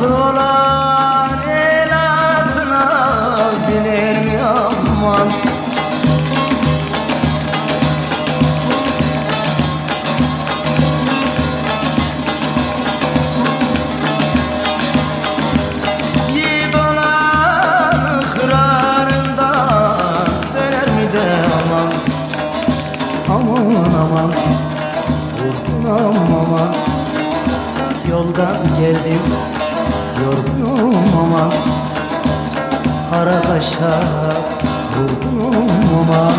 Olan el atına biner mi aman Yiğit olan kırarından de aman? Aman aman Vurdum aman. Yoldan geldim yorgunum aman Kara kaşa vurdum aman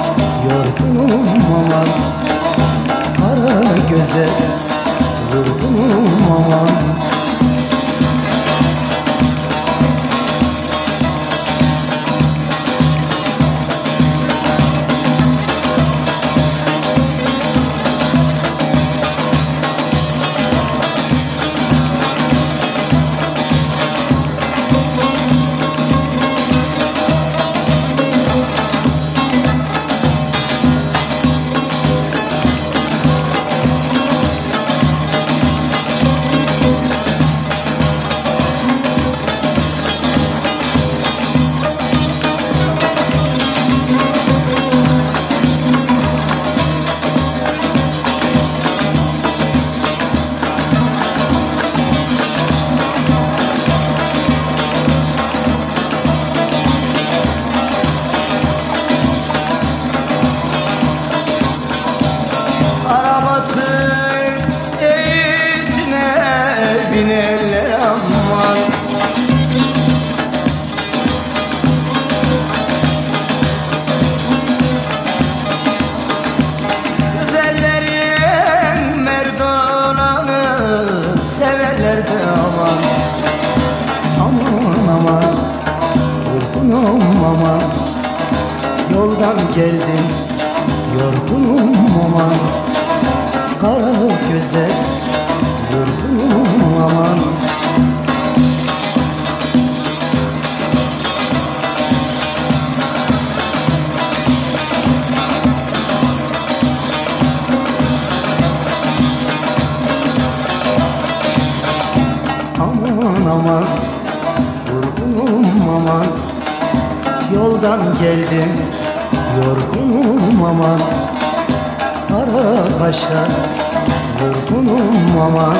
yorgunum aman Kara göze vurdum aman severler de aman. Aman aman Yorgunum aman. Yoldan geldim Yorgunum aman. Kara Yoldan geldim Yorgunum aman. Kara kaşa Yorgunum aman